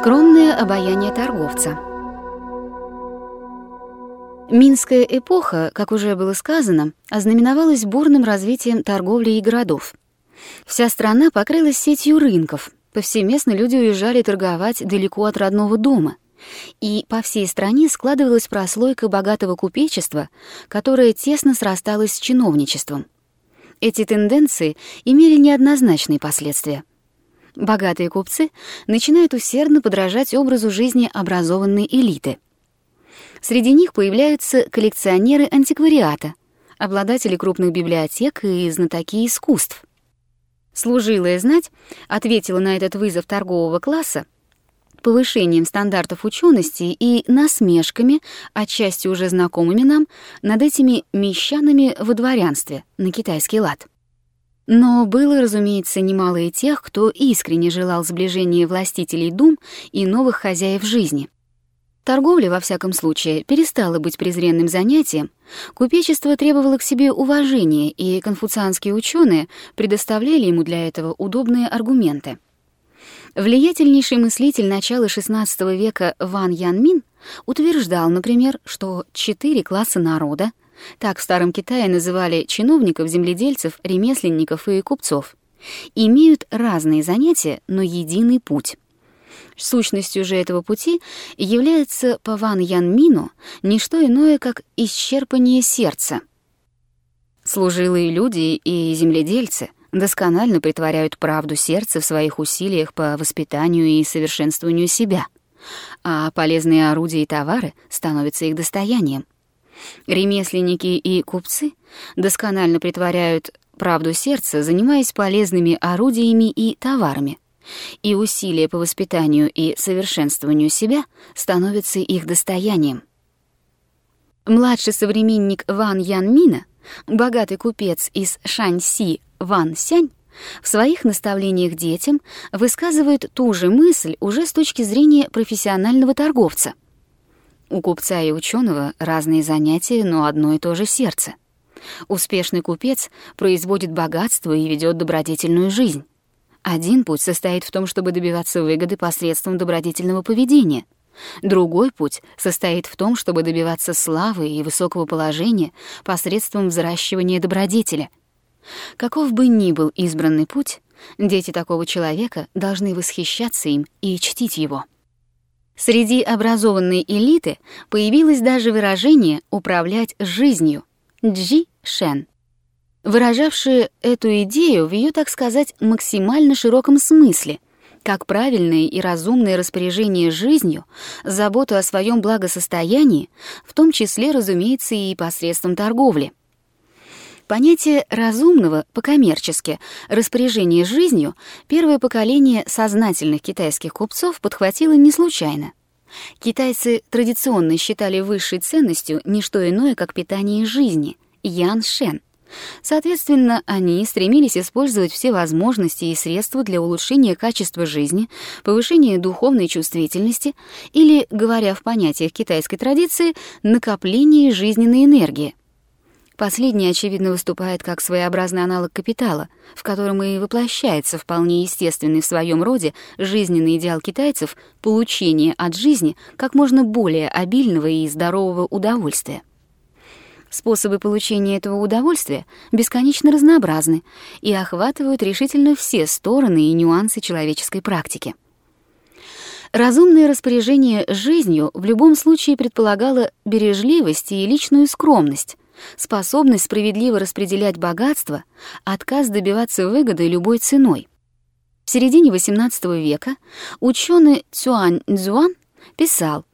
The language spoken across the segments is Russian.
Скромное обаяние торговца. Минская эпоха, как уже было сказано, ознаменовалась бурным развитием торговли и городов. Вся страна покрылась сетью рынков. Повсеместно люди уезжали торговать далеко от родного дома. И по всей стране складывалась прослойка богатого купечества, которая тесно срасталась с чиновничеством. Эти тенденции имели неоднозначные последствия. Богатые купцы начинают усердно подражать образу жизни образованной элиты. Среди них появляются коллекционеры антиквариата, обладатели крупных библиотек и знатоки искусств. Служилая знать ответила на этот вызов торгового класса повышением стандартов учености и насмешками, отчасти уже знакомыми нам, над этими мещанами во дворянстве на китайский лад. Но было, разумеется, немало и тех, кто искренне желал сближения властителей дум и новых хозяев жизни. Торговля, во всяком случае, перестала быть презренным занятием, купечество требовало к себе уважения, и конфуцианские ученые предоставляли ему для этого удобные аргументы. Влиятельнейший мыслитель начала XVI века Ван Янмин утверждал, например, что четыре класса народа так в Старом Китае называли чиновников, земледельцев, ремесленников и купцов, имеют разные занятия, но единый путь. Сущностью же этого пути является по Ван Ян Мину не что иное, как исчерпание сердца. Служилые люди и земледельцы досконально притворяют правду сердца в своих усилиях по воспитанию и совершенствованию себя, а полезные орудия и товары становятся их достоянием. Ремесленники и купцы досконально притворяют правду сердца, занимаясь полезными орудиями и товарами, и усилия по воспитанию и совершенствованию себя становятся их достоянием. Младший современник Ван Ян Мина, богатый купец из Шаньси Ван Сянь, в своих наставлениях детям высказывает ту же мысль уже с точки зрения профессионального торговца — у купца и ученого разные занятия, но одно и то же сердце. Успешный купец производит богатство и ведет добродетельную жизнь. Один путь состоит в том, чтобы добиваться выгоды посредством добродетельного поведения. Другой путь состоит в том, чтобы добиваться славы и высокого положения посредством взращивания добродетеля. Каков бы ни был избранный путь, дети такого человека должны восхищаться им и чтить его. Среди образованной элиты появилось даже выражение «управлять жизнью» — «джи шен», выражавшее эту идею в ее, так сказать, максимально широком смысле, как правильное и разумное распоряжение жизнью, заботу о своем благосостоянии, в том числе, разумеется, и посредством торговли. Понятие разумного по-коммерчески распоряжение жизнью первое поколение сознательных китайских купцов подхватило не случайно. Китайцы традиционно считали высшей ценностью не что иное, как питание жизни — ян шен. Соответственно, они стремились использовать все возможности и средства для улучшения качества жизни, повышения духовной чувствительности или, говоря в понятиях китайской традиции, накопления жизненной энергии. Последний, очевидно, выступает как своеобразный аналог капитала, в котором и воплощается вполне естественный в своем роде жизненный идеал китайцев получения от жизни как можно более обильного и здорового удовольствия. Способы получения этого удовольствия бесконечно разнообразны и охватывают решительно все стороны и нюансы человеческой практики. Разумное распоряжение жизнью в любом случае предполагало бережливость и личную скромность, способность справедливо распределять богатство, отказ добиваться выгоды любой ценой. В середине XVIII века ученый Цюань Цзуан писал,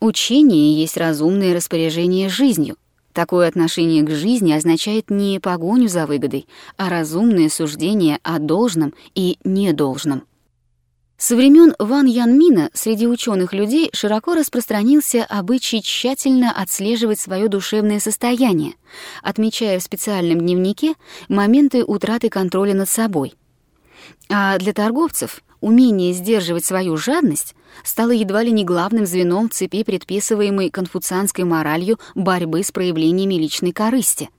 «Учение есть разумное распоряжение жизнью. Такое отношение к жизни означает не погоню за выгодой, а разумное суждение о должном и недолжном». Со времен Ван Янмина среди ученых людей широко распространился обычай тщательно отслеживать свое душевное состояние, отмечая в специальном дневнике моменты утраты контроля над собой. А для торговцев умение сдерживать свою жадность стало едва ли не главным звеном цепи, предписываемой конфуцианской моралью борьбы с проявлениями личной корысти.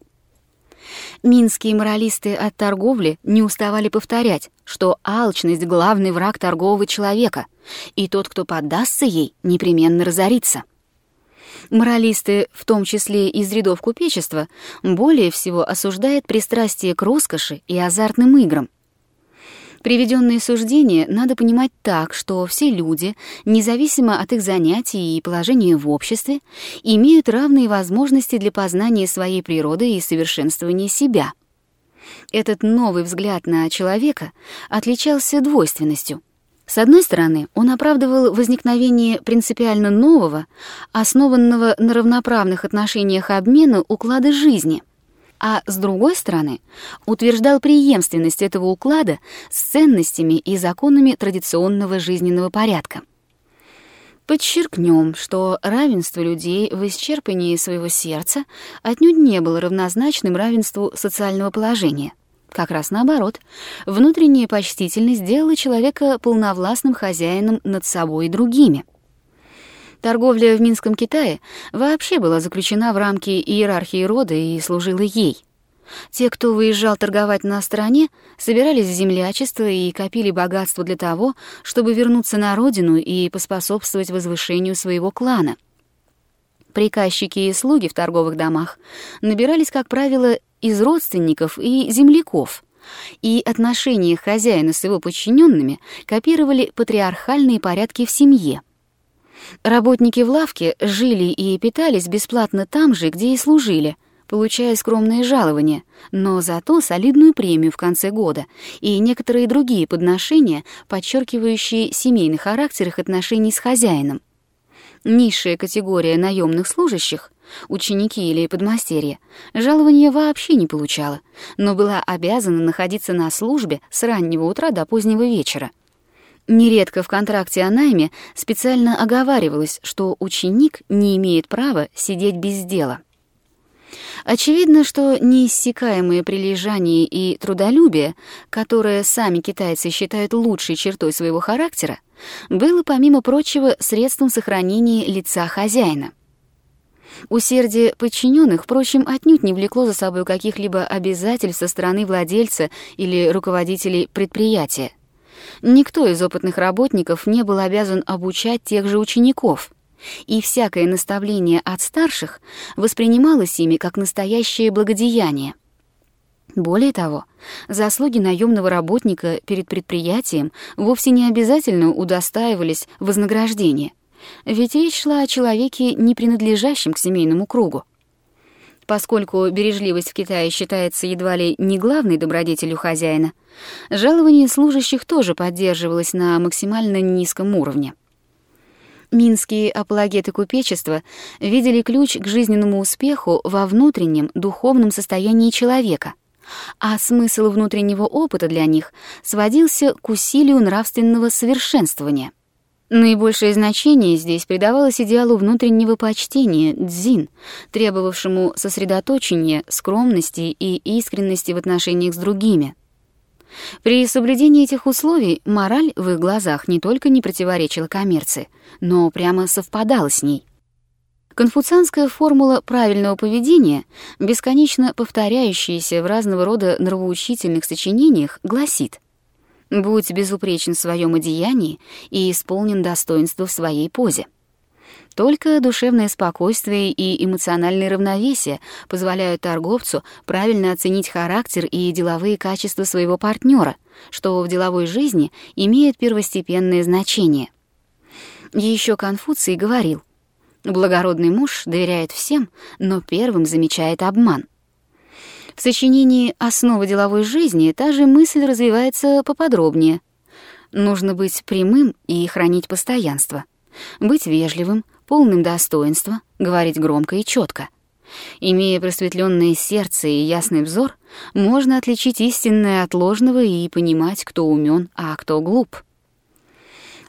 Минские моралисты от торговли не уставали повторять, что алчность — главный враг торгового человека, и тот, кто поддастся ей, непременно разорится. Моралисты, в том числе из рядов купечества, более всего осуждают пристрастие к роскоши и азартным играм. Приведенные суждения надо понимать так, что все люди, независимо от их занятий и положения в обществе, имеют равные возможности для познания своей природы и совершенствования себя. Этот новый взгляд на человека отличался двойственностью — с одной стороны, он оправдывал возникновение принципиально нового, основанного на равноправных отношениях обмена уклада жизни, а с другой стороны, утверждал преемственность этого уклада с ценностями и законами традиционного жизненного порядка. Подчеркнем, что равенство людей в исчерпании своего сердца отнюдь не было равнозначным равенству социального положения. Как раз наоборот. Внутренняя почтительность делала человека полновластным хозяином над собой и другими. Торговля в Минском Китае вообще была заключена в рамки иерархии рода и служила ей. Те, кто выезжал торговать на стороне, собирались в землячество и копили богатство для того, чтобы вернуться на родину и поспособствовать возвышению своего клана. Приказчики и слуги в торговых домах набирались, как правило, из родственников и земляков, и отношения хозяина с его подчиненными копировали патриархальные порядки в семье. Работники в лавке жили и питались бесплатно там же, где и служили, получая скромные жалования, но зато солидную премию в конце года и некоторые другие подношения, подчеркивающие семейный характер их отношений с хозяином. Низшая категория наемных служащих ученики или подмастерья, жалования вообще не получала, но была обязана находиться на службе с раннего утра до позднего вечера. Нередко в контракте о найме специально оговаривалось, что ученик не имеет права сидеть без дела. Очевидно, что неиссякаемое прилежание и трудолюбие, которое сами китайцы считают лучшей чертой своего характера, было, помимо прочего, средством сохранения лица хозяина. Усердие подчиненных, впрочем, отнюдь не влекло за собой каких-либо обязательств со стороны владельца или руководителей предприятия. Никто из опытных работников не был обязан обучать тех же учеников, и всякое наставление от старших воспринималось ими как настоящее благодеяние. Более того, заслуги наемного работника перед предприятием вовсе не обязательно удостаивались вознаграждения. Ведь речь шла о человеке, не принадлежащем к семейному кругу. Поскольку бережливость в Китае считается едва ли не главной добродетелью хозяина, жалование служащих тоже поддерживалось на максимально низком уровне. Минские апологеты купечества видели ключ к жизненному успеху во внутреннем духовном состоянии человека, а смысл внутреннего опыта для них сводился к усилию нравственного совершенствования — Наибольшее значение здесь придавалось идеалу внутреннего почтения, дзин, требовавшему сосредоточения, скромности и искренности в отношениях с другими. При соблюдении этих условий мораль в их глазах не только не противоречила коммерции, но прямо совпадала с ней. Конфуцианская формула правильного поведения, бесконечно повторяющаяся в разного рода нравоучительных сочинениях, гласит — Будь безупречен в своем одеянии и исполнен достоинства в своей позе. Только душевное спокойствие и эмоциональное равновесие позволяют торговцу правильно оценить характер и деловые качества своего партнера, что в деловой жизни имеет первостепенное значение. Еще Конфуций говорил, «Благородный муж доверяет всем, но первым замечает обман». В сочинении «Основа деловой жизни» та же мысль развивается поподробнее. Нужно быть прямым и хранить постоянство. Быть вежливым, полным достоинства, говорить громко и четко. Имея просветленное сердце и ясный взор, можно отличить истинное от ложного и понимать, кто умен, а кто глуп.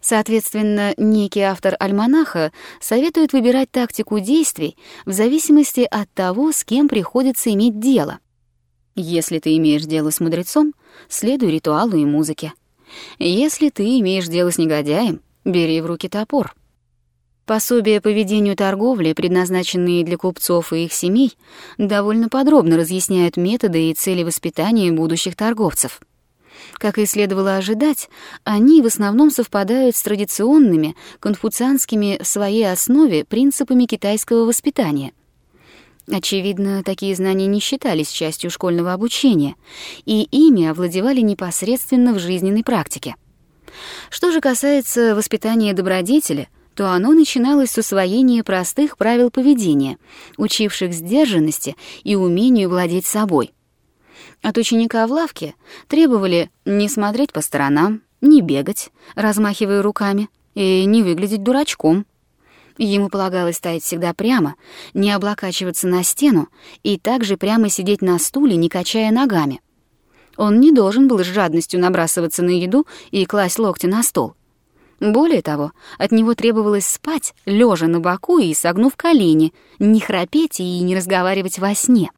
Соответственно, некий автор альманаха советует выбирать тактику действий в зависимости от того, с кем приходится иметь дело — если ты имеешь дело с мудрецом, следуй ритуалу и музыке. Если ты имеешь дело с негодяем, бери в руки топор. Пособия по ведению торговли, предназначенные для купцов и их семей, довольно подробно разъясняют методы и цели воспитания будущих торговцев. Как и следовало ожидать, они в основном совпадают с традиционными, конфуцианскими в своей основе принципами китайского воспитания. Очевидно, такие знания не считались частью школьного обучения, и ими овладевали непосредственно в жизненной практике. Что же касается воспитания добродетели, то оно начиналось с усвоения простых правил поведения, учивших сдержанности и умению владеть собой — от ученика в лавке требовали не смотреть по сторонам, не бегать, размахивая руками, и не выглядеть дурачком. Ему полагалось стоять всегда прямо, не облокачиваться на стену и также прямо сидеть на стуле, не качая ногами. Он не должен был с жадностью набрасываться на еду и класть локти на стол. Более того, от него требовалось спать, лежа на боку и согнув колени, не храпеть и не разговаривать во сне.